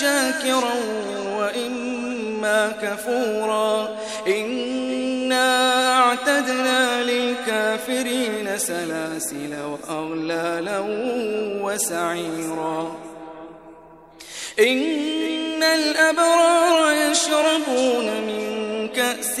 شاكرا وإما كفورا. إنا اعتدنا للكافرين سلاسل وأغلالا وسعيرا. إن الأبرار يشربون من كأس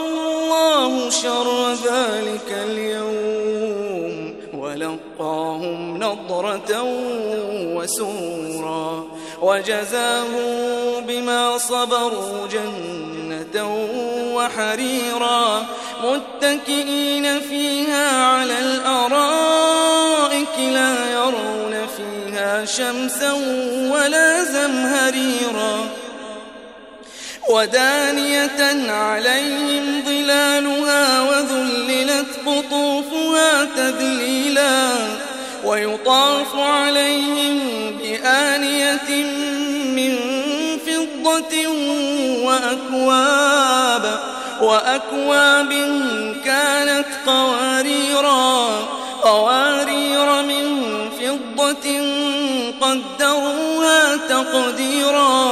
شر ذلك اليوم ولقاهم نضرة وسرورا وجزاهم بما صبروا جنة وحريرا متكئين فيها على الأرائك لا يرون فيها شمسا ولا زمهريرا ودانية عليهم ظلالها وذللت قطوفها تذليلا ويطاف عليهم بآنية من فضة وأكواب وأكواب كانت قواريرا قوارير من فضة قدروها تقديرا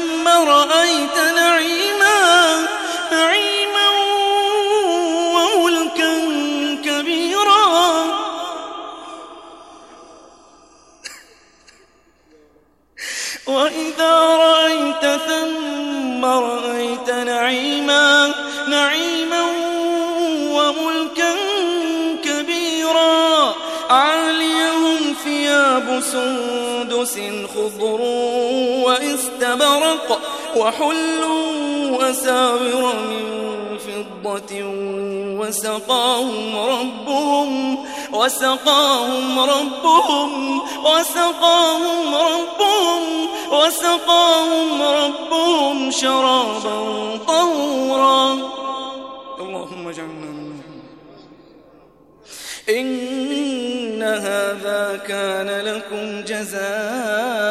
رأيت نعيما نعيما وملكا كبيرا. وإذا رأيت ثم رأيت نعيما نعيما وملكا كبيرا. عاليهم ثياب سندس خضر وإستبرق. وحلوا أساور من فضة وسقاهم ربهم وسقاهم ربهم وسقاهم ربهم وسقاهم ربهم شرابا طهورا. اللهم اجعلنا منهم إن هذا كان لكم جزاء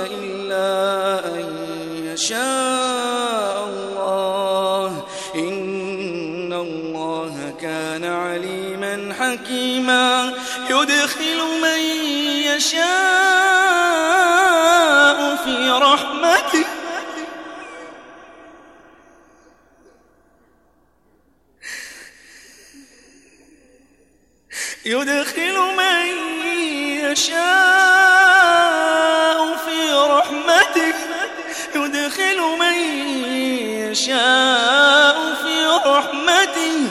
يشاء الله. إن الله كان عليما حكيما. يدخل من يشاء في رحمته. يدخل من يشاء في رحمته. يدخل من يشاء في رحمته